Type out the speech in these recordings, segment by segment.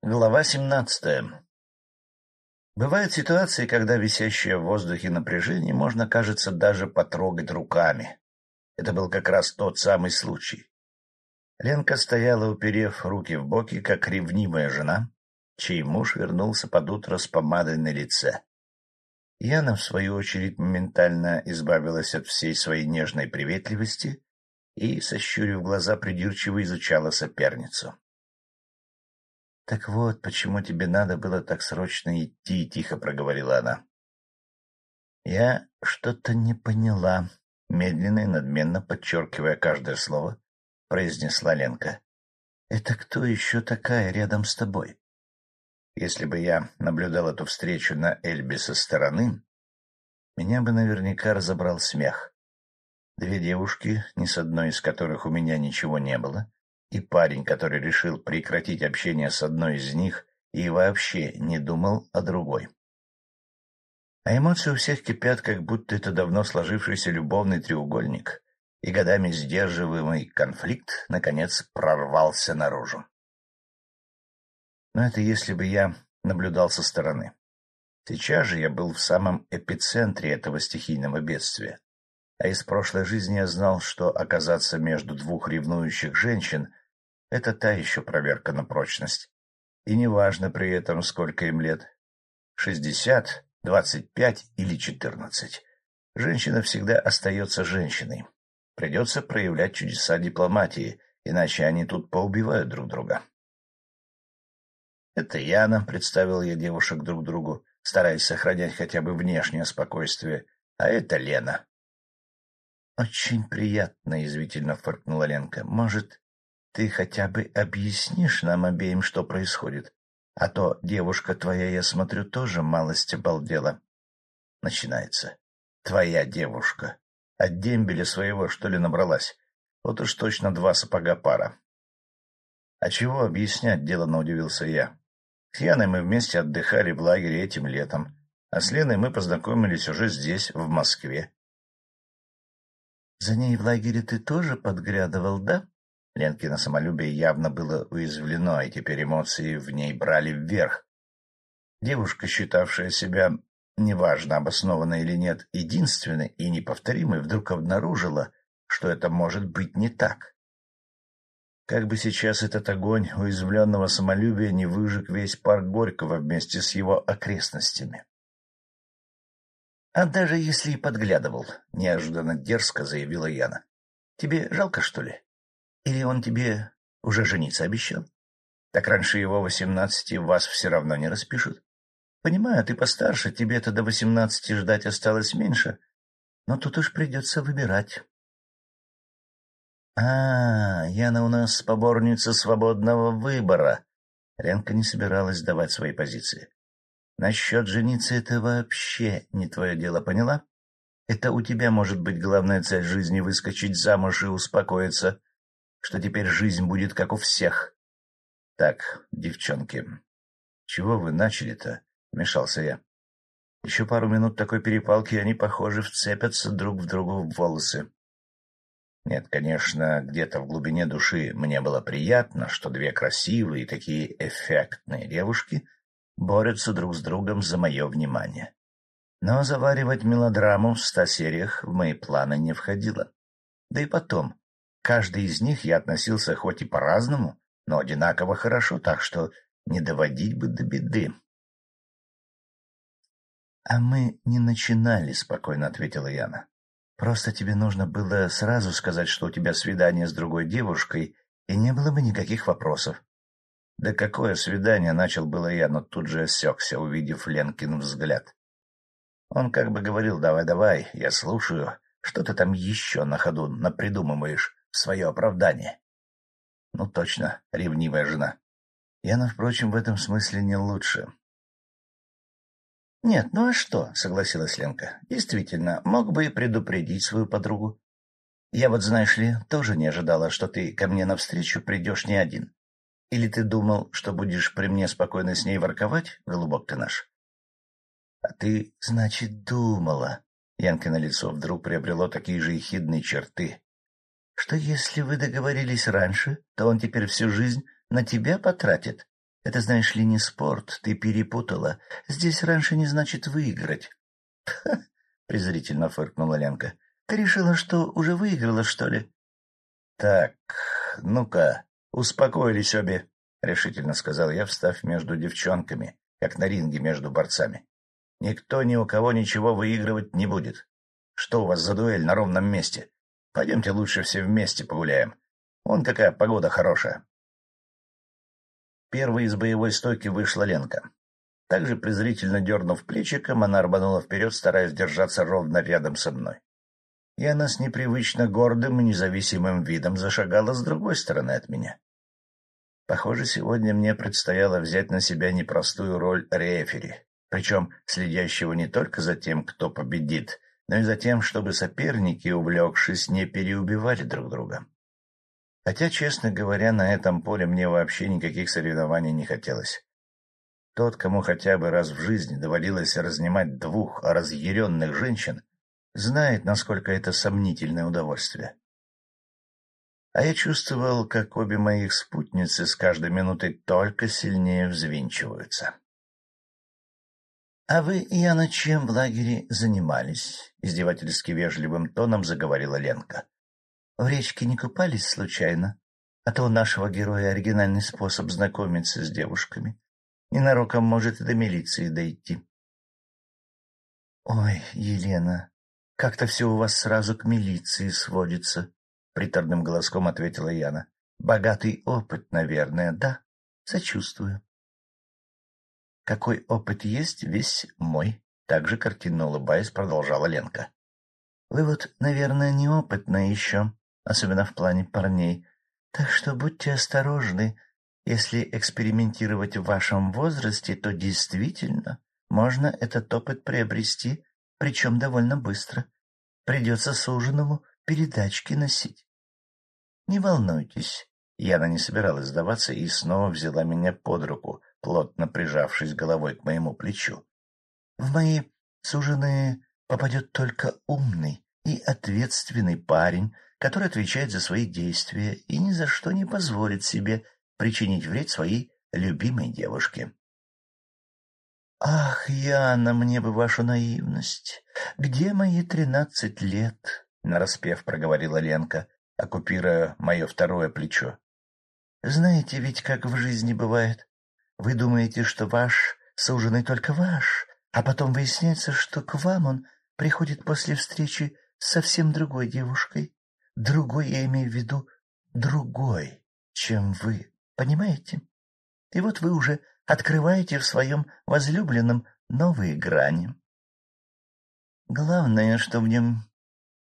Глава семнадцатая Бывают ситуации, когда висящее в воздухе напряжение можно, кажется, даже потрогать руками. Это был как раз тот самый случай. Ленка стояла, уперев руки в боки, как ревнивая жена, чей муж вернулся под утро с помадой на лице. Яна, в свою очередь, моментально избавилась от всей своей нежной приветливости и, сощурив глаза, придирчиво изучала соперницу. — Так вот, почему тебе надо было так срочно идти, — тихо проговорила она. — Я что-то не поняла, — медленно и надменно подчеркивая каждое слово, произнесла Ленка. — Это кто еще такая рядом с тобой? Если бы я наблюдал эту встречу на Эльбе со стороны, меня бы наверняка разобрал смех. Две девушки, ни с одной из которых у меня ничего не было, и парень, который решил прекратить общение с одной из них и вообще не думал о другой. А эмоции у всех кипят, как будто это давно сложившийся любовный треугольник, и годами сдерживаемый конфликт, наконец, прорвался наружу. Но это если бы я наблюдал со стороны. Сейчас же я был в самом эпицентре этого стихийного бедствия. А из прошлой жизни я знал, что оказаться между двух ревнующих женщин — это та еще проверка на прочность. И неважно при этом, сколько им лет — шестьдесят, двадцать пять или четырнадцать. Женщина всегда остается женщиной. Придется проявлять чудеса дипломатии, иначе они тут поубивают друг друга. «Это Яна», — представил я девушек друг другу, стараясь сохранять хотя бы внешнее спокойствие. «А это Лена». «Очень приятно», — извительно фыркнула Ленка. «Может, ты хотя бы объяснишь нам обеим, что происходит? А то девушка твоя, я смотрю, тоже малость обалдела». Начинается. «Твоя девушка. От дембеля своего, что ли, набралась? Вот уж точно два сапога пара». «А чего объяснять?» — делано удивился я. С Яной мы вместе отдыхали в лагере этим летом, а с Леной мы познакомились уже здесь, в Москве. — За ней в лагере ты тоже подглядывал, да? Ленкино самолюбие явно было уязвлено, и теперь эмоции в ней брали вверх. Девушка, считавшая себя, неважно, обоснованно или нет, единственной и неповторимой, вдруг обнаружила, что это может быть не так. Как бы сейчас этот огонь уязвленного самолюбия не выжег весь парк Горького вместе с его окрестностями. — А даже если и подглядывал, — неожиданно дерзко заявила Яна. — Тебе жалко, что ли? Или он тебе уже жениться обещал? Так раньше его восемнадцати вас все равно не распишут. Понимаю, ты постарше, тебе-то до восемнадцати ждать осталось меньше, но тут уж придется выбирать. А, Яна у нас поборница свободного выбора. Ленка не собиралась сдавать свои позиции. Насчет жениться это вообще не твое дело, поняла? Это у тебя может быть главная цель жизни — выскочить замуж и успокоиться, что теперь жизнь будет как у всех. Так, девчонки, чего вы начали-то? — вмешался я. Еще пару минут такой перепалки, они, похоже, вцепятся друг в другу в волосы. Нет, конечно, где-то в глубине души мне было приятно, что две красивые такие эффектные девушки борются друг с другом за мое внимание. Но заваривать мелодраму в ста сериях в мои планы не входило. Да и потом, каждый из них я относился хоть и по-разному, но одинаково хорошо, так что не доводить бы до беды. — А мы не начинали, — спокойно ответила Яна. Просто тебе нужно было сразу сказать, что у тебя свидание с другой девушкой, и не было бы никаких вопросов. Да какое свидание, начал было я, но тут же осекся, увидев Ленкин взгляд. Он как бы говорил, давай-давай, я слушаю, что ты там еще на ходу напридумываешь свое оправдание. Ну точно, ревнивая жена. Яна, впрочем, в этом смысле не лучше. — Нет, ну а что? — согласилась Ленка. — Действительно, мог бы и предупредить свою подругу. Я вот, знаешь ли, тоже не ожидала, что ты ко мне навстречу придешь не один. Или ты думал, что будешь при мне спокойно с ней ворковать, голубок ты наш? — А ты, значит, думала. Янкино лицо вдруг приобрело такие же ехидные черты. — Что если вы договорились раньше, то он теперь всю жизнь на тебя потратит? Это, знаешь ли, не спорт, ты перепутала. Здесь раньше не значит выиграть. — презрительно фыркнула Ленка. — Ты решила, что уже выиграла, что ли? — Так, ну-ка, успокоились обе, — решительно сказал я, встав между девчонками, как на ринге между борцами. — Никто ни у кого ничего выигрывать не будет. Что у вас за дуэль на ровном месте? Пойдемте лучше все вместе погуляем. Вон какая погода хорошая. Первой из боевой стойки вышла Ленка. Также презрительно дернув плечиком, она рванула вперед, стараясь держаться ровно рядом со мной. И она с непривычно гордым и независимым видом зашагала с другой стороны от меня. Похоже, сегодня мне предстояло взять на себя непростую роль рефери, причем следящего не только за тем, кто победит, но и за тем, чтобы соперники, увлекшись, не переубивали друг друга. Хотя, честно говоря, на этом поле мне вообще никаких соревнований не хотелось. Тот, кому хотя бы раз в жизни доводилось разнимать двух разъяренных женщин, знает, насколько это сомнительное удовольствие. А я чувствовал, как обе моих спутницы с каждой минутой только сильнее взвинчиваются. — А вы, Яна, чем в лагере занимались? — издевательски вежливым тоном заговорила Ленка. — В речке не купались случайно? А то у нашего героя оригинальный способ знакомиться с девушками. Ненароком может и до милиции дойти. — Ой, Елена, как-то все у вас сразу к милиции сводится, — приторным голоском ответила Яна. — Богатый опыт, наверное, да? Сочувствую. — Какой опыт есть, весь мой, — также картинно улыбаясь, продолжала Ленка. — Вы вот, наверное, неопытны еще, особенно в плане парней, так что будьте осторожны, — если экспериментировать в вашем возрасте, то действительно можно этот опыт приобрести, причем довольно быстро. Придется суженому передачки носить. Не волнуйтесь, Яна не собиралась сдаваться и снова взяла меня под руку, плотно прижавшись головой к моему плечу. В мои суженые попадет только умный и ответственный парень, который отвечает за свои действия и ни за что не позволит себе причинить вред своей любимой девушке. «Ах, Яна, мне бы вашу наивность! Где мои тринадцать лет?» — нараспев проговорила Ленка, оккупируя мое второе плечо. «Знаете ведь, как в жизни бывает. Вы думаете, что ваш суженый только ваш, а потом выясняется, что к вам он приходит после встречи с совсем другой девушкой. Другой, я имею в виду, другой, чем вы. Понимаете? И вот вы уже открываете в своем возлюбленном новые грани. Главное, что в нем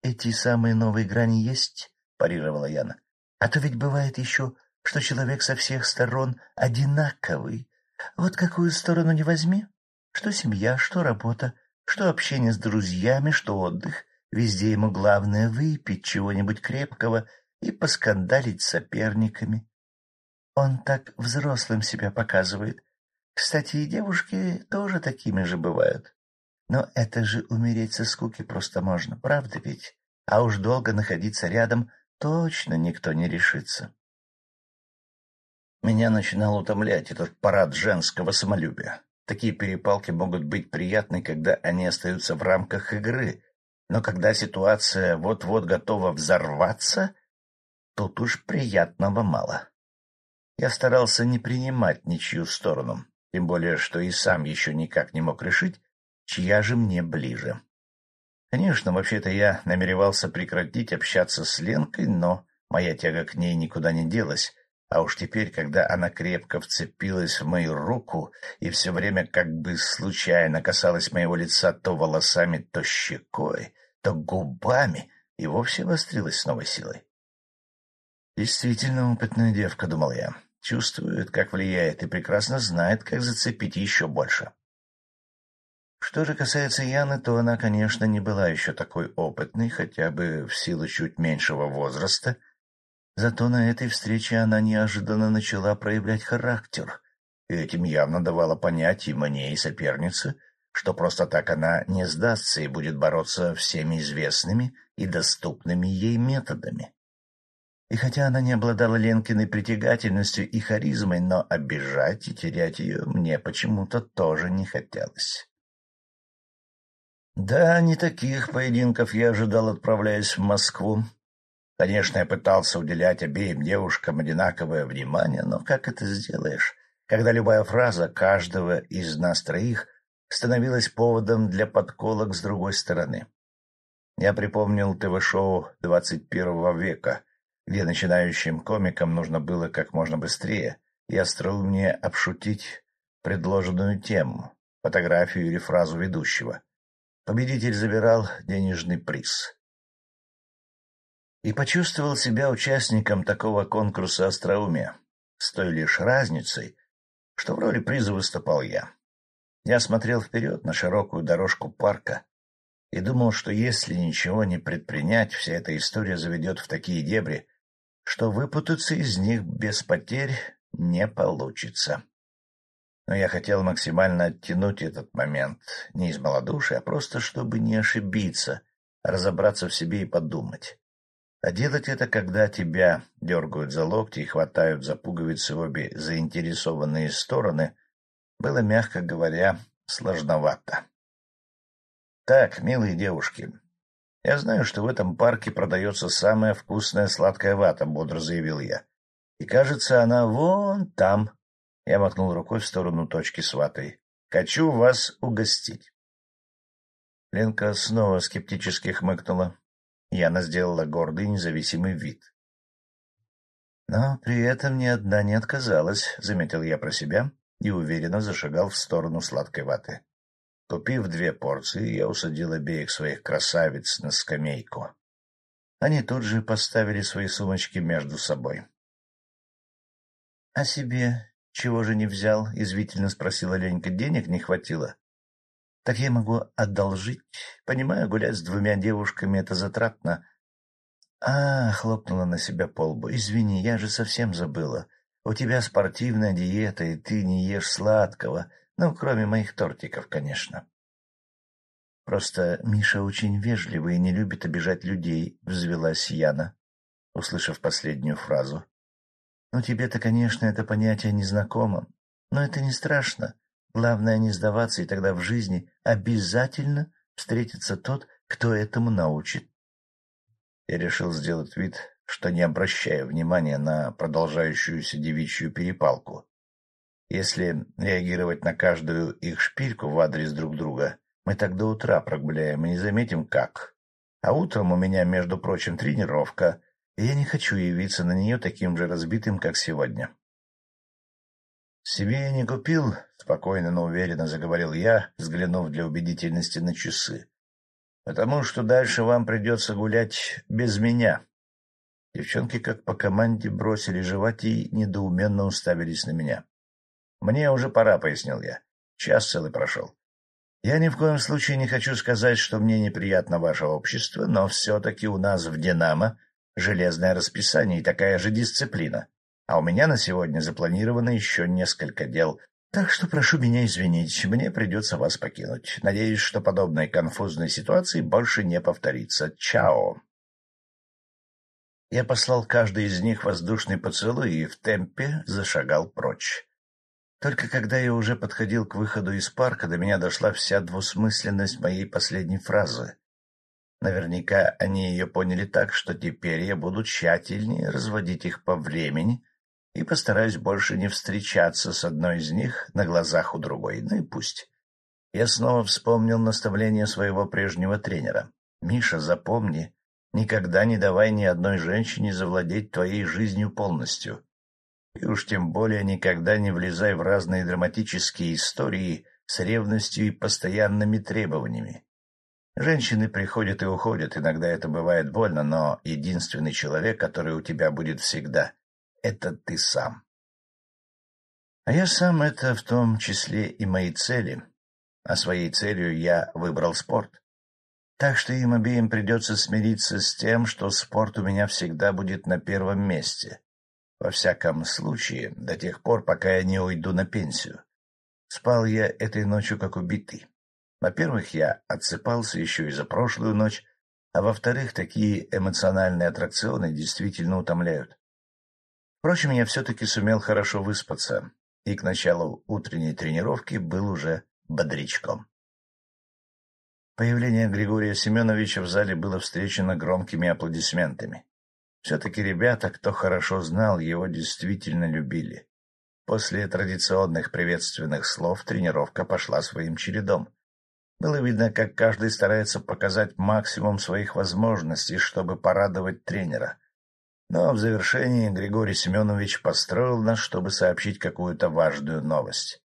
эти самые новые грани есть, — парировала Яна. А то ведь бывает еще, что человек со всех сторон одинаковый. Вот какую сторону не возьми, что семья, что работа, что общение с друзьями, что отдых, везде ему главное выпить чего-нибудь крепкого и поскандалить с соперниками. Он так взрослым себя показывает. Кстати, и девушки тоже такими же бывают. Но это же умереть со скуки просто можно, правда ведь? А уж долго находиться рядом точно никто не решится. Меня начинал утомлять этот парад женского самолюбия. Такие перепалки могут быть приятны, когда они остаются в рамках игры, но когда ситуация вот-вот готова взорваться, тут уж приятного мало. Я старался не принимать ничью сторону, тем более, что и сам еще никак не мог решить, чья же мне ближе. Конечно, вообще-то я намеревался прекратить общаться с Ленкой, но моя тяга к ней никуда не делась, а уж теперь, когда она крепко вцепилась в мою руку и все время как бы случайно касалась моего лица то волосами, то щекой, то губами, и вовсе вострилась с новой силой. Действительно опытная девка, — думал я чувствует, как влияет, и прекрасно знает, как зацепить еще больше. Что же касается Яны, то она, конечно, не была еще такой опытной, хотя бы в силу чуть меньшего возраста, зато на этой встрече она неожиданно начала проявлять характер, и этим явно давала понять и мне, и сопернице, что просто так она не сдастся и будет бороться всеми известными и доступными ей методами. И хотя она не обладала Ленкиной притягательностью и харизмой, но обижать и терять ее мне почему-то тоже не хотелось. Да, не таких поединков я ожидал, отправляясь в Москву. Конечно, я пытался уделять обеим девушкам одинаковое внимание, но как это сделаешь, когда любая фраза каждого из нас троих становилась поводом для подколок с другой стороны? Я припомнил ТВ-шоу двадцать первого века, где начинающим комикам нужно было как можно быстрее и остроумнее обшутить предложенную тему, фотографию или фразу ведущего. Победитель забирал денежный приз. И почувствовал себя участником такого конкурса остроумия, с той лишь разницей, что в роли приза выступал я. Я смотрел вперед на широкую дорожку парка и думал, что если ничего не предпринять, вся эта история заведет в такие дебри, что выпутаться из них без потерь не получится. Но я хотел максимально оттянуть этот момент, не из малодушия, а просто чтобы не ошибиться, разобраться в себе и подумать. А делать это, когда тебя дергают за локти и хватают за пуговицы обе заинтересованные стороны, было, мягко говоря, сложновато. Так, милые девушки, я знаю, что в этом парке продается самая вкусная сладкая вата, — бодро заявил я. И, кажется, она вон там, я махнул рукой в сторону точки с ватой. «Хочу вас угостить». Ленка снова скептически хмыкнула. Яна сделала гордый независимый вид. Но при этом ни одна не отказалась, — заметил я про себя и уверенно зашагал в сторону сладкой ваты. Купив две порции, я усадил обеих своих красавиц на скамейку. Они тут же поставили свои сумочки между собой. — А себе «Чего же не взял?» — извительно спросила Ленька. «Денег не хватило?» «Так я могу одолжить. Понимаю, гулять с двумя девушками — это затратно». «А, — хлопнула на себя полбу, — извини, я же совсем забыла. У тебя спортивная диета, и ты не ешь сладкого. Ну, кроме моих тортиков, конечно». «Просто Миша очень вежливый и не любит обижать людей», — взвелась Яна, услышав последнюю фразу. Ну, тебе-то, конечно, это понятие незнакомо, но это не страшно. Главное не сдаваться, и тогда в жизни обязательно встретится тот, кто этому научит. Я решил сделать вид, что не обращаю внимания на продолжающуюся девичью перепалку. Если реагировать на каждую их шпильку в адрес друг друга, мы так до утра прогуляем и не заметим, как. А утром у меня, между прочим, тренировка, и я не хочу явиться на нее таким же разбитым, как сегодня. — Себе я не купил, — спокойно, но уверенно заговорил я, взглянув для убедительности на часы, — потому что дальше вам придется гулять без меня. Девчонки, как по команде, бросили жевать и недоуменно уставились на меня. — Мне уже пора, — пояснил я. Час целый прошел. Я ни в коем случае не хочу сказать, что мне неприятно ваше общество, но все-таки у нас в «Динамо» железное расписание и такая же дисциплина. А у меня на сегодня запланировано еще несколько дел, так что прошу меня извинить, мне придется вас покинуть. Надеюсь, что подобной конфузной ситуации больше не повторится. Чао!» Я послал каждый из них воздушный поцелуй и в темпе зашагал прочь. Только когда я уже подходил к выходу из парка, до меня дошла вся двусмысленность моей последней фразы. Наверняка они ее поняли так, что теперь я буду тщательнее разводить их по времени и постараюсь больше не встречаться с одной из них на глазах у другой. Ну и пусть. Я снова вспомнил наставление своего прежнего тренера. «Миша, запомни, никогда не давай ни одной женщине завладеть твоей жизнью полностью. И уж тем более никогда не влезай в разные драматические истории с ревностью и постоянными требованиями. Женщины приходят и уходят, иногда это бывает больно, но единственный человек, который у тебя будет всегда, — это ты сам. А я сам — это в том числе и мои цели. А своей целью я выбрал спорт. Так что им обеим придется смириться с тем, что спорт у меня всегда будет на первом месте. Во всяком случае, до тех пор, пока я не уйду на пенсию. Спал я этой ночью как убитый. Во-первых, я отсыпался еще и за прошлую ночь, а во-вторых, такие эмоциональные аттракционы действительно утомляют. Впрочем, я все-таки сумел хорошо выспаться, и к началу утренней тренировки был уже бодрячком. Появление Григория Семеновича в зале было встречено громкими аплодисментами. Все-таки ребята, кто хорошо знал, его действительно любили. После традиционных приветственных слов тренировка пошла своим чередом. Было видно, как каждый старается показать максимум своих возможностей, чтобы порадовать тренера. Но в завершении Григорий Семенович построил нас, чтобы сообщить какую-то важную новость.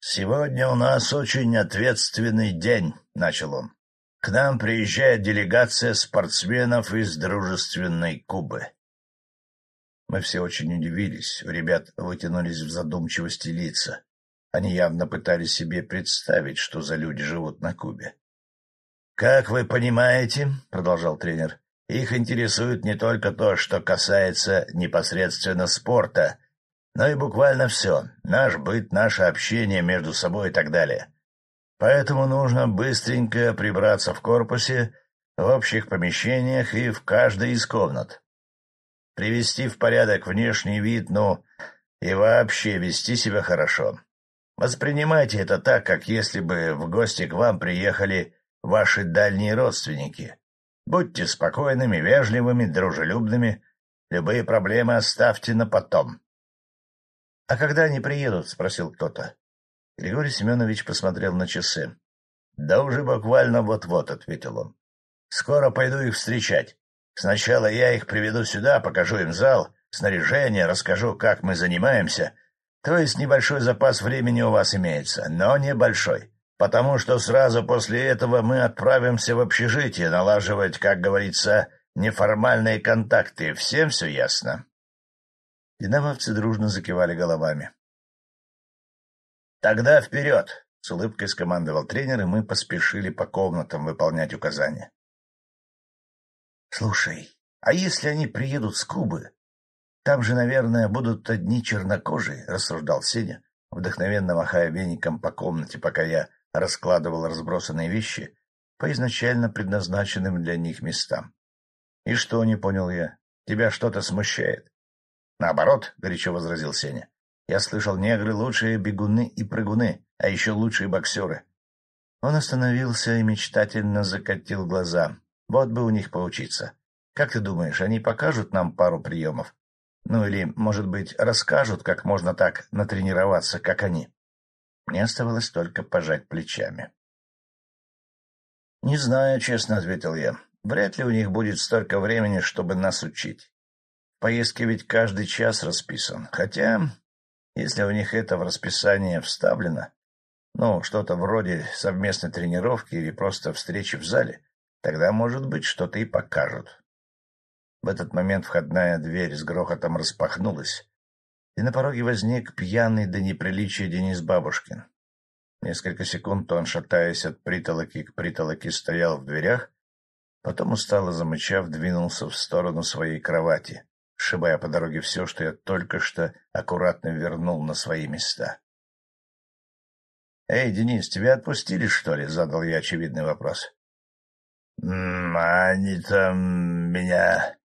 «Сегодня у нас очень ответственный день», — начал он. «К нам приезжает делегация спортсменов из дружественной Кубы». Мы все очень удивились, у ребят вытянулись в задумчивости лица. Они явно пытались себе представить, что за люди живут на Кубе. «Как вы понимаете, — продолжал тренер, — их интересует не только то, что касается непосредственно спорта, но и буквально все — наш быт, наше общение между собой и так далее. Поэтому нужно быстренько прибраться в корпусе, в общих помещениях и в каждой из комнат. Привести в порядок внешний вид, ну, и вообще вести себя хорошо. Воспринимайте это так, как если бы в гости к вам приехали ваши дальние родственники. Будьте спокойными, вежливыми, дружелюбными. Любые проблемы оставьте на потом. — А когда они приедут? — спросил кто-то. Григорий Семенович посмотрел на часы. — Да уже буквально вот-вот, — ответил он. — Скоро пойду их встречать. Сначала я их приведу сюда, покажу им зал, снаряжение, расскажу, как мы занимаемся. То есть небольшой запас времени у вас имеется, но небольшой, потому что сразу после этого мы отправимся в общежитие налаживать, как говорится, неформальные контакты. Всем все ясно? Динамовцы дружно закивали головами. «Тогда вперед!» — с улыбкой скомандовал тренер, и мы поспешили по комнатам выполнять указания. «Слушай, а если они приедут с Кубы? Там же, наверное, будут одни чернокожие», — рассуждал Сеня, вдохновенно махая веником по комнате, пока я раскладывал разбросанные вещи по изначально предназначенным для них местам. «И что?» — не понял я. «Тебя что-то смущает?» — Наоборот, — горячо возразил Сеня. — Я слышал, негры — лучшие бегуны и прыгуны, а еще лучшие боксеры. Он остановился и мечтательно закатил глаза. Вот бы у них поучиться. Как ты думаешь, они покажут нам пару приемов? Ну или, может быть, расскажут, как можно так натренироваться, как они? Мне оставалось только пожать плечами. — Не знаю, — честно ответил я. Вряд ли у них будет столько времени, чтобы нас учить поездке ведь каждый час расписан. Хотя, если у них это в расписание вставлено, ну, что-то вроде совместной тренировки или просто встречи в зале, тогда, может быть, что-то и покажут. В этот момент входная дверь с грохотом распахнулась, и на пороге возник пьяный до неприличия Денис Бабушкин. Несколько секунд он, шатаясь от притолоки к притолоке, стоял в дверях, потом, устало замычав, двинулся в сторону своей кровати, сшибая по дороге все, что я только что аккуратно вернул на свои места. — Эй, Денис, тебя отпустили, что ли? — задал я очевидный вопрос. — Они там меня... —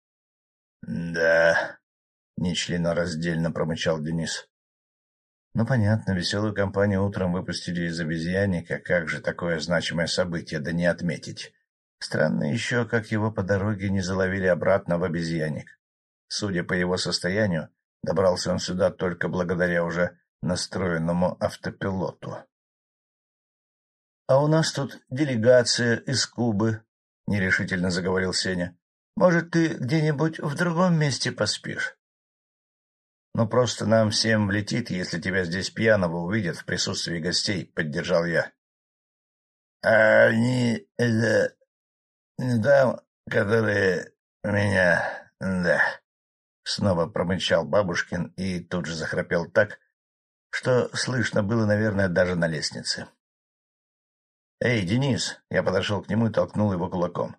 Да... — нечленораздельно промычал Денис. — Ну, понятно, веселую компанию утром выпустили из обезьянника. Как же такое значимое событие, да не отметить. Странно еще, как его по дороге не заловили обратно в обезьянник. Судя по его состоянию, добрался он сюда только благодаря уже настроенному автопилоту. — А у нас тут делегация из Кубы, — нерешительно заговорил Сеня. — Может, ты где-нибудь в другом месте поспишь? — Ну, просто нам всем влетит, если тебя здесь пьяного увидят в присутствии гостей, — поддержал я. — А они... это... там, которые меня... да... Снова промычал бабушкин и тут же захрапел так, что слышно было, наверное, даже на лестнице. «Эй, Денис!» — я подошел к нему и толкнул его кулаком.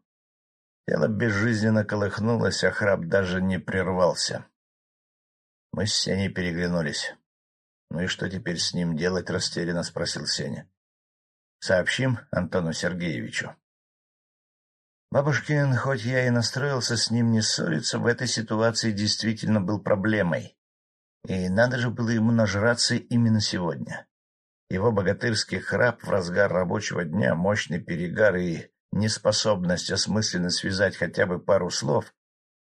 Тело безжизненно колыхнулось, а храп даже не прервался. Мы с Сеней переглянулись. «Ну и что теперь с ним делать?» — растерянно спросил Сеня. «Сообщим Антону Сергеевичу». Бабушкин, хоть я и настроился с ним не ссориться, в этой ситуации действительно был проблемой. И надо же было ему нажраться именно сегодня. Его богатырский храп в разгар рабочего дня, мощный перегар и неспособность осмысленно связать хотя бы пару слов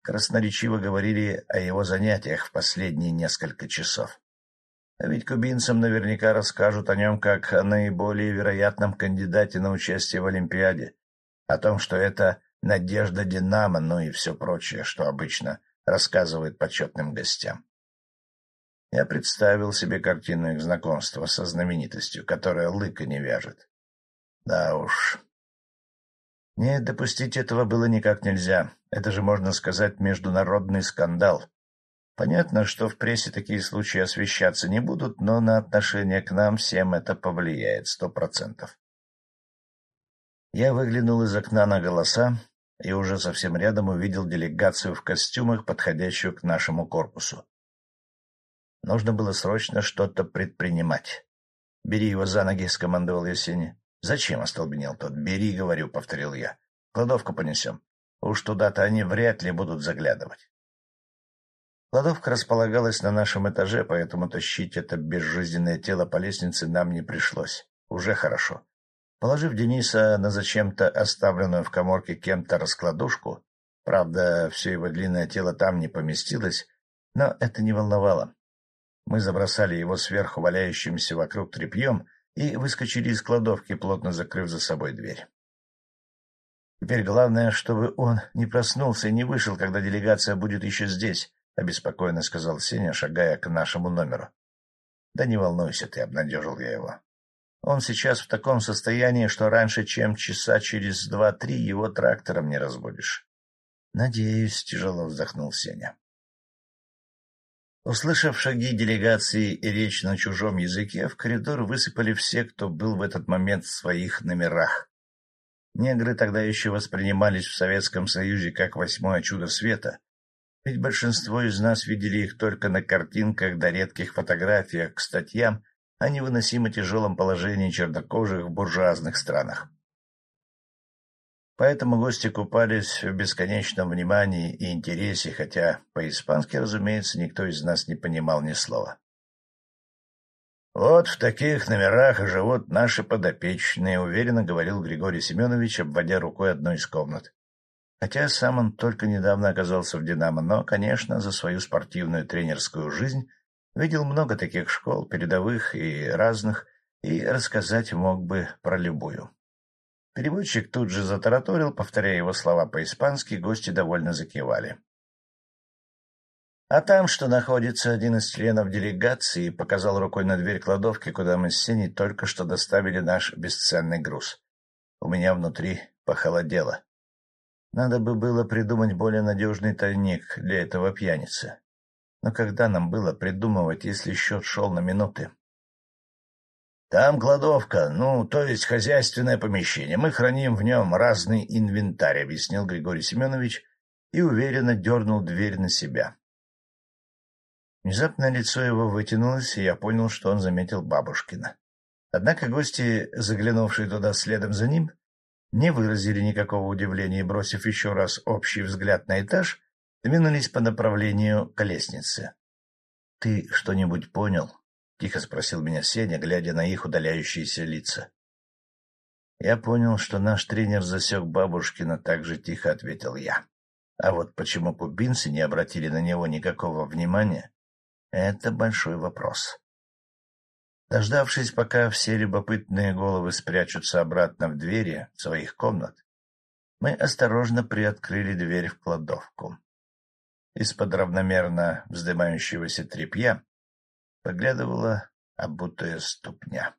красноречиво говорили о его занятиях в последние несколько часов. А ведь кубинцам наверняка расскажут о нем как о наиболее вероятном кандидате на участие в Олимпиаде, о том, что это надежда Динамо, ну и все прочее, что обычно рассказывают почетным гостям. Я представил себе картину их знакомства со знаменитостью, которая лыка не вяжет. Да уж. Нет, допустить этого было никак нельзя. Это же, можно сказать, международный скандал. Понятно, что в прессе такие случаи освещаться не будут, но на отношение к нам всем это повлияет сто процентов. Я выглянул из окна на голоса и уже совсем рядом увидел делегацию в костюмах, подходящую к нашему корпусу. Нужно было срочно что-то предпринимать. — Бери его за ноги, — скомандовал Есени. — Зачем остолбенел тот? — Бери, — говорю, — повторил я. — Кладовку понесем. Уж туда-то они вряд ли будут заглядывать. Кладовка располагалась на нашем этаже, поэтому тащить это безжизненное тело по лестнице нам не пришлось. Уже хорошо. Положив Дениса на зачем-то оставленную в коморке кем-то раскладушку, правда, все его длинное тело там не поместилось, но это не волновало. Мы забросали его сверху валяющимся вокруг тряпьем и выскочили из кладовки, плотно закрыв за собой дверь. Теперь главное, чтобы он не проснулся и не вышел, когда делегация будет еще здесь, — обеспокоенно сказал Сеня, шагая к нашему номеру. — Да не волнуйся ты, — обнадежил я его. Он сейчас в таком состоянии, что раньше, чем часа через два-три, его трактором не разбудишь. — Надеюсь, — тяжело вздохнул Сеня. Услышав шаги делегации и речь на чужом языке, в коридор высыпали все, кто был в этот момент в своих номерах. Негры тогда еще воспринимались в Советском Союзе как восьмое чудо света, ведь большинство из нас видели их только на картинках до редких фотографиях к статьям о невыносимо тяжелом положении чернокожих в буржуазных странах. Поэтому гости купались в бесконечном внимании и интересе, хотя по-испански, разумеется, никто из нас не понимал ни слова. «Вот в таких номерах и живут наши подопечные», — уверенно говорил Григорий Семенович, обводя рукой одну из комнат. Хотя сам он только недавно оказался в «Динамо», но, конечно, за свою спортивную тренерскую жизнь видел много таких школ, передовых и разных, и рассказать мог бы про любую. Переводчик тут же затараторил, повторяя его слова по-испански, гости довольно закивали. А там, что находится один из членов делегации, показал рукой на дверь кладовки, куда мы с Сеней только что доставили наш бесценный груз. У меня внутри похолодело. Надо бы было придумать более надежный тайник для этого пьяницы. Но когда нам было придумывать, если счет шел на минуты? Там кладовка, ну, то есть хозяйственное помещение. Мы храним в нем разный инвентарь, — объяснил Григорий Семенович и уверенно дернул дверь на себя. Внезапно лицо его вытянулось, и я понял, что он заметил бабушкина. Однако гости, заглянувшие туда следом за ним, не выразили никакого удивления и, бросив еще раз общий взгляд на этаж, двинулись по направлению к лестнице. — Ты что-нибудь понял? — тихо спросил меня Сеня, глядя на их удаляющиеся лица. Я понял, что наш тренер засек бабушкина, так же тихо ответил я. А вот почему кубинцы не обратили на него никакого внимания, это большой вопрос. Дождавшись, пока все любопытные головы спрячутся обратно в двери своих комнат, мы осторожно приоткрыли дверь в кладовку. Из-под равномерно вздымающегося тряпья поглядывала обутая ступня.